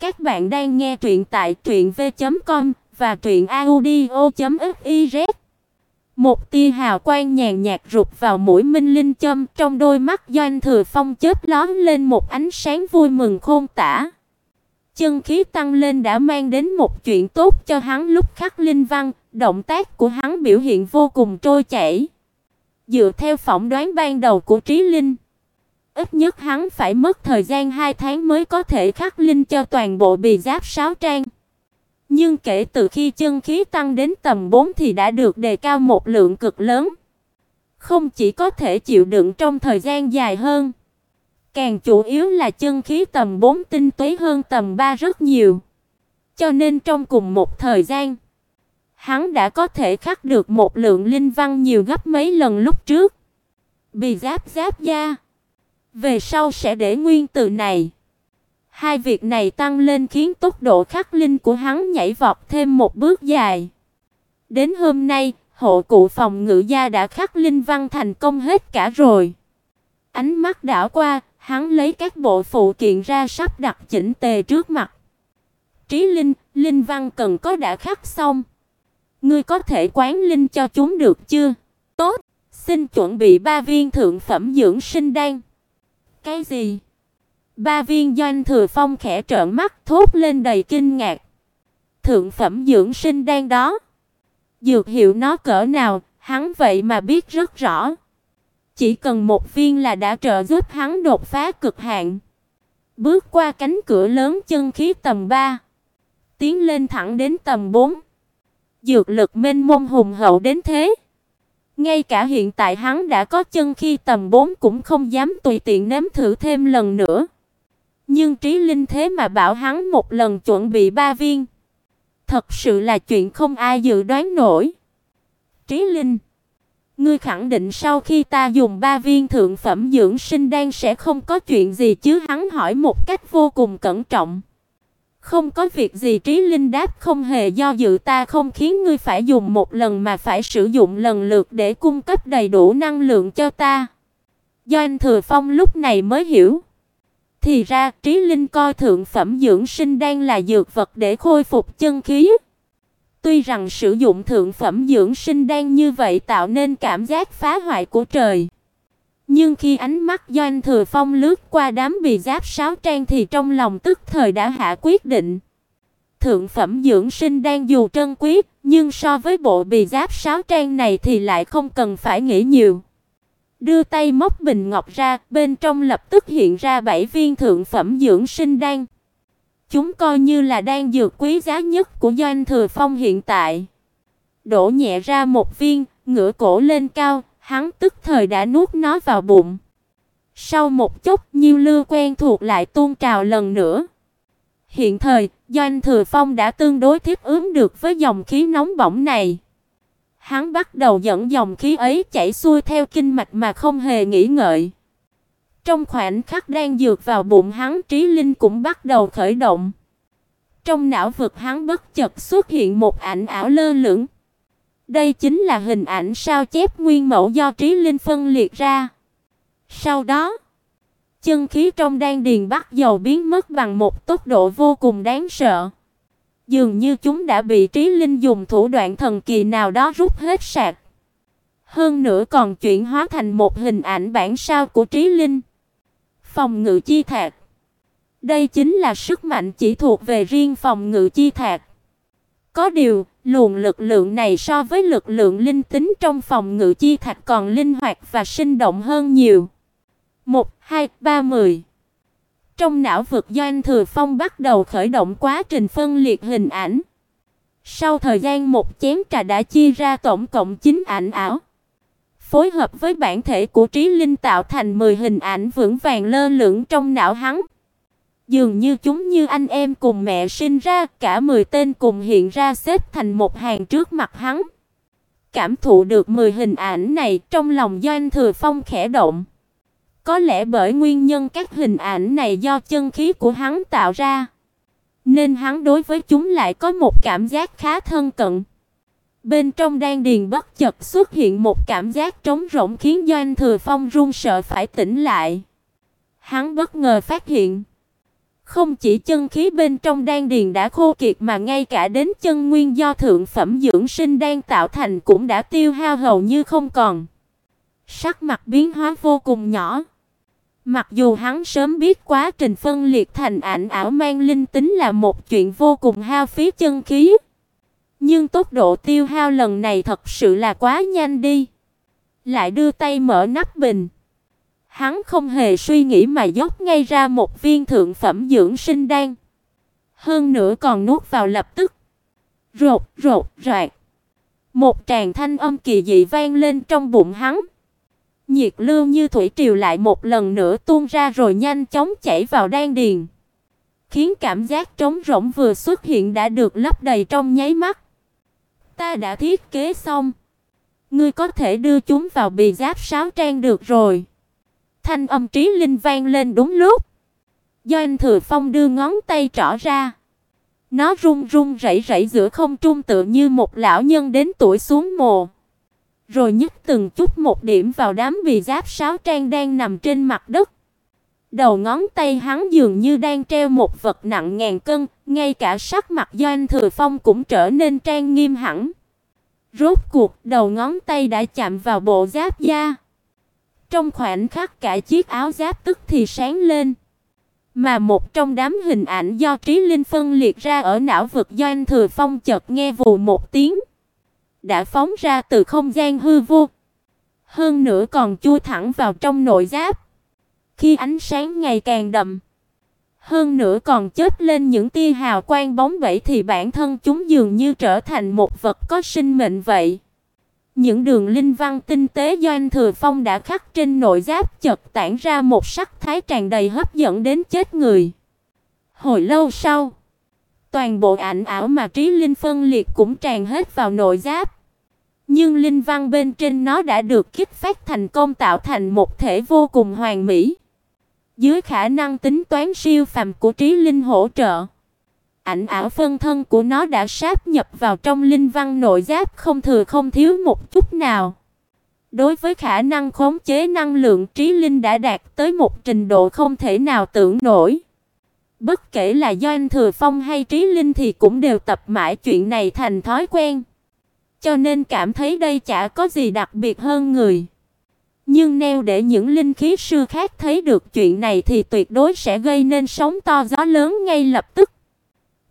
Các bạn đang nghe truyện tại truyệnv.com và truyệnaudio.fiz. Một tia hào quang nhàn nhạt rụt vào mũi Minh Linh châm, trong đôi mắt Doanh Thừa Phong chớp lóe lên một ánh sáng vui mừng khôn tả. Chân khí tăng lên đã mang đến một chuyện tốt cho hắn lúc khắc linh văn, động tác của hắn biểu hiện vô cùng trôi chảy. Dựa theo phỏng đoán ban đầu của Trí Linh, ít nhất hắn phải mất thời gian 2 tháng mới có thể khắc linh cho toàn bộ bì giáp sáu trang. Nhưng kể từ khi chân khí tăng đến tầm 4 thì đã được đề cao một lượng cực lớn. Không chỉ có thể chịu đựng trong thời gian dài hơn, càng chủ yếu là chân khí tầm 4 tinh túy hơn tầm 3 rất nhiều. Cho nên trong cùng một thời gian, hắn đã có thể khắc được một lượng linh văn nhiều gấp mấy lần lúc trước. Bì giáp giáp da về sau sẽ để nguyên từ này. Hai việc này tăng lên khiến tốc độ khắc linh của hắn nhảy vọt thêm một bước dài. Đến hôm nay, hộ cụ phòng ngự gia đã khắc linh văn thành công hết cả rồi. Ánh mắt đảo qua, hắn lấy các bộ phụ kiện ra sắp đặt chỉnh tề trước mặt. Trí linh, linh văn cần có đã khắc xong. Ngươi có thể quán linh cho chúng được chưa? Tốt, xin chuẩn bị ba viên thượng phẩm dưỡng sinh đan. Cái gì? Ba viên doanh thừa phong khẽ trợn mắt thốt lên đầy kinh ngạc. Thượng phẩm dưỡng sinh đang đó. Dược hiệu nó cỡ nào, hắn vậy mà biết rất rõ. Chỉ cần một viên là đã trợ giúp hắn đột phá cực hạn. Bước qua cánh cửa lớn chân khí tầm 3, tiến lên thẳng đến tầm 4. Dược lực mênh mông hùng hậu đến thế. Ngay cả hiện tại hắn đã có chân khi tầm 4 cũng không dám tùy tiện nếm thử thêm lần nữa. Nhưng Trí Linh thế mà bảo hắn một lần chuẩn bị ba viên. Thật sự là chuyện không ai dự đoán nổi. Trí Linh, ngươi khẳng định sau khi ta dùng ba viên thượng phẩm dưỡng sinh đan sẽ không có chuyện gì chứ? Hắn hỏi một cách vô cùng cẩn trọng. Không có việc gì Trí Linh đáp không hề do dự ta không khiến ngươi phải dùng một lần mà phải sử dụng lần lượt để cung cấp đầy đủ năng lượng cho ta. Do anh Thừa Phong lúc này mới hiểu. Thì ra, Trí Linh coi thượng phẩm dưỡng sinh đang là dược vật để khôi phục chân khí. Tuy rằng sử dụng thượng phẩm dưỡng sinh đang như vậy tạo nên cảm giác phá hoại của trời. Nhưng khi ánh mắt Doanh Thừa Phong lướt qua đám bì giáp sáu trang thì trong lòng tức thời đã hạ quyết định. Thượng phẩm dưỡng sinh đang dù trân quý, nhưng so với bộ bì giáp sáu trang này thì lại không cần phải nghĩ nhiều. Đưa tay móc bình ngọc ra, bên trong lập tức hiện ra bảy viên thượng phẩm dưỡng sinh đan. Chúng coi như là đan dược quý giá nhất của Doanh Thừa Phong hiện tại. Đổ nhẹ ra một viên, ngửa cổ lên cao, hắn tức thời đã nuốt nó vào bụng. Sau một chút, nhiêu lưu quen thuộc lại tuôn trào lần nữa. Hiện thời, Doanh Thừa Phong đã tương đối thích ứng được với dòng khí nóng bỏng này. Hắn bắt đầu dẫn dòng khí ấy chảy xuôi theo kinh mạch mà không hề nghĩ ngợi. Trong khoảnh khắc đang dược vào bụng hắn, trí linh cũng bắt đầu khởi động. Trong não vực hắn bất chợt xuất hiện một ảnh ảo lơ lửng. Đây chính là hình ảnh sao chép nguyên mẫu do Trí Linh phân liệt ra. Sau đó, chân khí trong đan điền bắt dầu biến mất bằng một tốc độ vô cùng đáng sợ. Dường như chúng đã bị Trí Linh dùng thủ đoạn thần kỳ nào đó rút hết sạch. Hơn nữa còn chuyển hóa thành một hình ảnh bản sao của Trí Linh. Phòng ngự chi thạch. Đây chính là sức mạnh chỉ thuộc về riêng phòng ngự chi thạch. Có điều, luồng lực lượng này so với lực lượng linh tính trong phòng ngự chi thạch còn linh hoạt và sinh động hơn nhiều. 1 2 3 10 Trong não vực Doanh Thừa Phong bắt đầu khởi động quá trình phân liệt hình ảnh. Sau thời gian một chén trà đã chia ra tổng cộng 9 ảnh ảo. Phối hợp với bản thể của trí linh tạo thành 10 hình ảnh vững vàng lơ lửng trong não hắn. Dường như chúng như anh em cùng mẹ sinh ra, cả 10 tên cùng hiện ra xếp thành một hàng trước mặt hắn. Cảm thụ được 10 hình ảnh này, trong lòng Doanh Thừa Phong khẽ động. Có lẽ bởi nguyên nhân các hình ảnh này do chân khí của hắn tạo ra, nên hắn đối với chúng lại có một cảm giác khá thân cận. Bên trong đan điền bất chợt xuất hiện một cảm giác trống rỗng khiến Doanh Thừa Phong run sợ phải tỉnh lại. Hắn bất ngờ phát hiện, không chỉ chân khí bên trong đan điền đã khô kiệt mà ngay cả đến chân nguyên do thượng phẩm dưỡng sinh đang tạo thành cũng đã tiêu hao hầu như không còn. Sắc mặt biến hóa vô cùng nhỏ. Mặc dù hắn sớm biết quá trình phân liệt thành ảnh ảo mang linh tính là một chuyện vô cùng hao phí chân khí, nhưng tốc độ tiêu hao lần này thật sự là quá nhanh đi. Lại đưa tay mở nắp bình. Hắn không hề suy nghĩ mà dốc ngay ra một viên thượng phẩm dưỡng sinh đan. Hơn nữa còn nuốt vào lập tức. Rột, rột, rạc. Một tràng thanh âm kỳ dị vang lên trong bụng hắn. Nhiệt lưu như thủy triều lại một lần nữa tuôn ra rồi nhanh chóng chảy vào đan điền, khiến cảm giác trống rỗng vừa xuất hiện đã được lấp đầy trong nháy mắt. Ta đã thiết kế xong, ngươi có thể đưa chúng vào bì giáp sáo trang được rồi. Thanh âm trí linh vang lên đúng lúc. Do anh Thừa Phong đưa ngón tay trỏ ra, nó run run rẩy rẩy giữa không trung tựa như một lão nhân đến tuổi xuống mồ rồi nhấc từng chút một điểm vào đám bì giáp sáo trang đang nằm trên mặt đất. Đầu ngón tay hắn dường như đang treo một vật nặng ngàn cân, ngay cả sắc mặt Doanh Thừa Phong cũng trở nên trang nghiêm hẳn. Rốt cuộc, đầu ngón tay đã chạm vào bộ giáp da. Trong khoảnh khắc cả chiếc áo giáp tức thì sáng lên. Mà một trong đám hình ảnh do trí linh phân liệt ra ở não vực Doanh Thừa Phong chợt nghe vù một tiếng đã phóng ra từ không gian hư vô. Hơn nữa còn chui thẳng vào trong nội giáp. Khi ánh sáng ngày càng đậm, hơn nữa còn chớp lên những tia hào quang bóng bẩy thì bản thân chúng dường như trở thành một vật có sinh mệnh vậy. Những đường linh văn tinh tế do anh Thừa Phong đã khắc trên nội giáp chợt tản ra một sắc thái tràn đầy hấp dẫn đến chết người. Hồi lâu sau, toàn bộ ảnh ảo mà trí linh phân liệt cũng tràn hết vào nội giáp. Nhưng linh văn bên trên nó đã được kích phát thành công tạo thành một thể vô cùng hoàn mỹ. Dưới khả năng tính toán siêu phàm của trí linh hỗ trợ, ảnh ảo phân thân của nó đã sáp nhập vào trong linh văn nội giáp không thừa không thiếu một chút nào. Đối với khả năng khống chế năng lượng trí linh đã đạt tới một trình độ không thể nào tưởng nổi. Bất kể là do anh Thừa Phong hay Trí Linh thì cũng đều tập mãi chuyện này thành thói quen cho nên cảm thấy đây chả có gì đặc biệt hơn người. Nhưng nếu để những linh khí sư khác thấy được chuyện này thì tuyệt đối sẽ gây nên sóng to gió lớn ngay lập tức.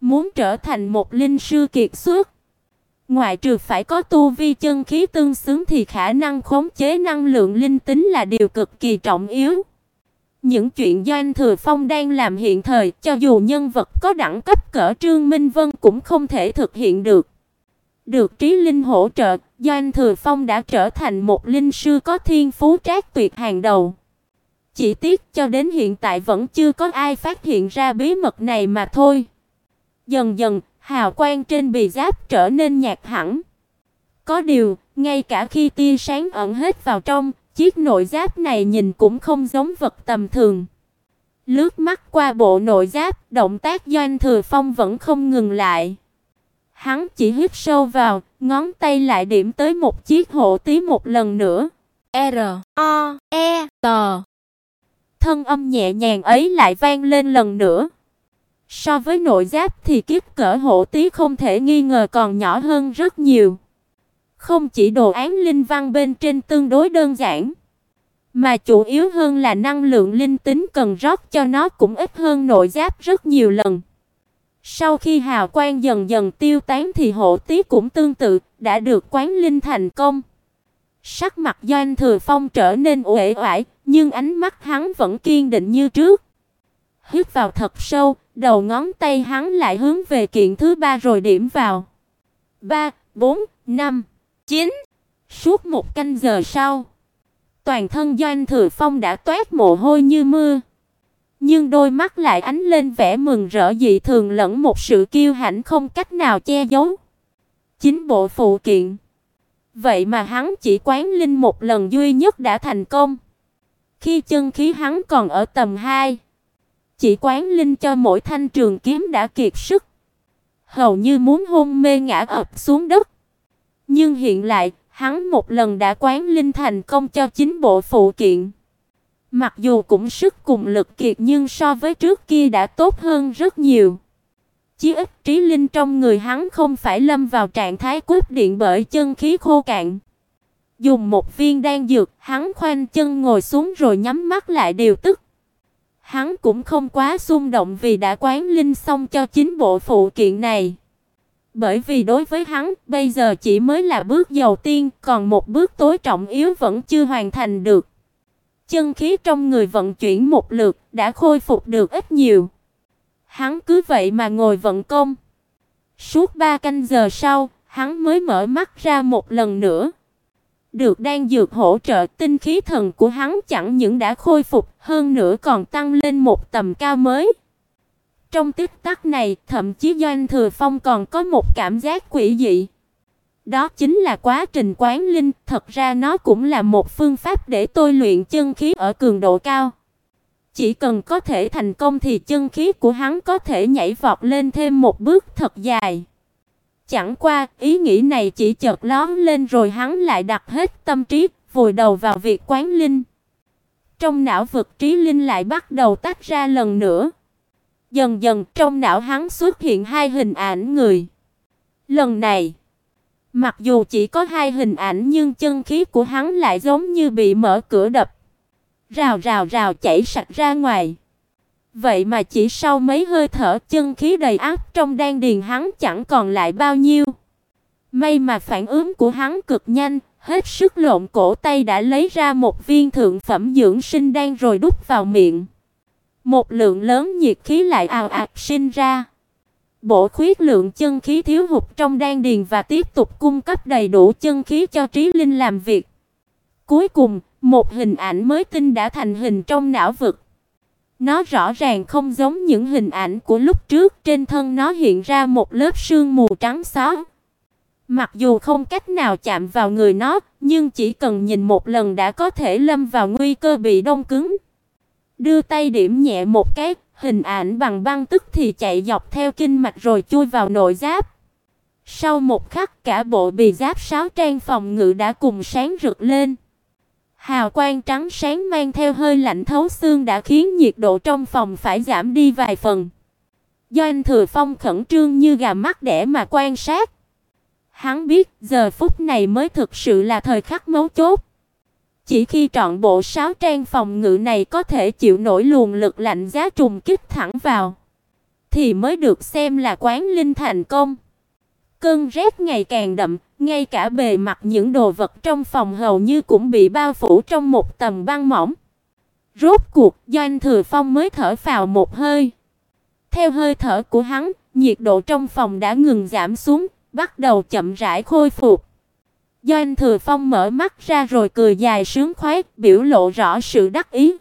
Muốn trở thành một linh sư kiệt xuất, ngoại trừ phải có tu vi chân khí tương xứng thì khả năng khống chế năng lượng linh tính là điều cực kỳ trọng yếu. Những chuyện do anh Thừa Phong đang làm hiện thời, cho dù nhân vật có đẳng cấp cỡ Trương Minh Vân cũng không thể thực hiện được. Được trí linh hỗ trợ, Doanh Thừa Phong đã trở thành một linh sư có thiên phú trác tuyệt hàng đầu. Chỉ tiếc cho đến hiện tại vẫn chưa có ai phát hiện ra bí mật này mà thôi. Dần dần, hào quang trên bì giáp trở nên nhạt hẳn. Có điều, ngay cả khi tia sáng ẩn hết vào trong, chiếc nội giáp này nhìn cũng không giống vật tầm thường. Lướt mắt qua bộ nội giáp, động tác Doanh Thừa Phong vẫn không ngừng lại. Hắn chỉ hít sâu vào, ngón tay lại điểm tới một chiếc hộ tí một lần nữa. R O E T. Thân âm nhẹ nhàng ấy lại vang lên lần nữa. So với nội giáp thì kích cỡ hộ tí không thể nghi ngờ còn nhỏ hơn rất nhiều. Không chỉ đồ án linh văn bên trên tương đối đơn giản, mà chủ yếu hơn là năng lượng linh tính cần rót cho nó cũng ít hơn nội giáp rất nhiều lần. Sau khi hào quang dần dần tiêu tán thì hộ tí cũng tương tự, đã được quán linh thành công. Sắc mặt Doanh Thừa Phong trở nên uể oải, nhưng ánh mắt hắn vẫn kiên định như trước. Hít vào thật sâu, đầu ngón tay hắn lại hướng về kiện thứ ba rồi điểm vào. 3, 4, 5, 9. Suốt một canh giờ sau, toàn thân Doanh Thừa Phong đã toát mồ hôi như mưa nhưng đôi mắt lại ánh lên vẻ mừng rỡ dị thường lẫn một sự kiêu hãnh không cách nào che giấu. Chính bộ phụ kiện. Vậy mà hắn chỉ quán linh một lần duy nhất đã thành công. Khi chân khí hắn còn ở tầm 2, chỉ quán linh cho mỗi thanh trường kiếm đã kiệt sức, hầu như muốn hôn mê ngã ập xuống đất. Nhưng hiện lại, hắn một lần đã quán linh thành công cho chính bộ phụ kiện. Mặc dù cũng sức cùng lực kiệt nhưng so với trước kia đã tốt hơn rất nhiều. Chí ít trí linh trong người hắn không phải lâm vào trạng thái cúp điện bởi chân khí khô cạn. Dùng một viên đan dược, hắn khoanh chân ngồi xuống rồi nhắm mắt lại điều tức. Hắn cũng không quá xung động vì đã quán linh xong cho chính bộ phụ kiện này. Bởi vì đối với hắn, bây giờ chỉ mới là bước đầu tiên, còn một bước tối trọng yếu vẫn chưa hoàn thành được. Chân khí trong người vận chuyển một lượt, đã khôi phục được ít nhiều. Hắn cứ vậy mà ngồi vận công. Suốt ba canh giờ sau, hắn mới mở mắt ra một lần nữa. Được đang dược hỗ trợ, tinh khí thần của hắn chẳng những đã khôi phục, hơn nữa còn tăng lên một tầm cao mới. Trong tích tắc này, thậm chí Doanh Thừa Phong còn có một cảm giác quỷ dị. Đó chính là quá trình quán linh, thật ra nó cũng là một phương pháp để tôi luyện chân khí ở cường độ cao. Chỉ cần có thể thành công thì chân khí của hắn có thể nhảy vọt lên thêm một bước thật dài. Chẳng qua, ý nghĩ này chỉ chợt lóe lên rồi hắn lại đặt hết tâm trí vùi đầu vào việc quán linh. Trong não vực trí linh lại bắt đầu tách ra lần nữa. Dần dần trong não hắn xuất hiện hai hình ảnh người. Lần này, mặc dù chỉ có hai hình ảnh nhưng chân khí của hắn lại giống như bị mở cửa đập. Rào rào rào chảy sạch ra ngoài. Vậy mà chỉ sau mấy hơi thở chân khí đầy áp trong đan điền hắn chẳng còn lại bao nhiêu. May mà phản ứng của hắn cực nhanh, hết sức lộn cổ tay đã lấy ra một viên thượng phẩm dưỡng sinh đan rồi đút vào miệng. Một lượng lớn nhiệt khí lại ào ạt sinh ra. Bổ khuyết lượng chân khí thiếu hụt trong đan điền và tiếp tục cung cấp đầy đủ chân khí cho trí linh làm việc. Cuối cùng, một hình ảnh mới tinh đã thành hình trong não vực. Nó rõ ràng không giống những hình ảnh của lúc trước, trên thân nó hiện ra một lớp sương mù trắng xóa. Mặc dù không cách nào chạm vào người nó, nhưng chỉ cần nhìn một lần đã có thể lâm vào nguy cơ bị đông cứng. Đưa tay điểm nhẹ một cái, hình ảnh bằng băng tức thì chạy dọc theo kinh mạch rồi chui vào nội giáp. Sau một khắc cả bộ bì giáp sáo trang phòng ngự đã cùng sáng rực lên. Hào quang trắng sáng mang theo hơi lạnh thấu xương đã khiến nhiệt độ trong phòng phải giảm đi vài phần. Doanh Thừa Phong khẩn trương như gà mắt đẻ mà quan sát. Hắn biết giờ phút này mới thực sự là thời khắc mấu chốt. Chỉ khi trọn bộ sáu trang phòng ngự này có thể chịu nổi luồng lực lạnh giá trùng kích thẳng vào, thì mới được xem là quán linh thành công. Cơn rét ngày càng đậm, ngay cả bề mặt những đồ vật trong phòng hầu như cũng bị bao phủ trong một tầng băng mỏng. Rốt cuộc, Doanh Thừa Phong mới thở phào một hơi. Theo hơi thở của hắn, nhiệt độ trong phòng đã ngừng giảm xuống, bắt đầu chậm rãi khôi phục. Doanh Thừa Phong mở mắt ra rồi cười dài sướng khoái, biểu lộ rõ sự đắc ý.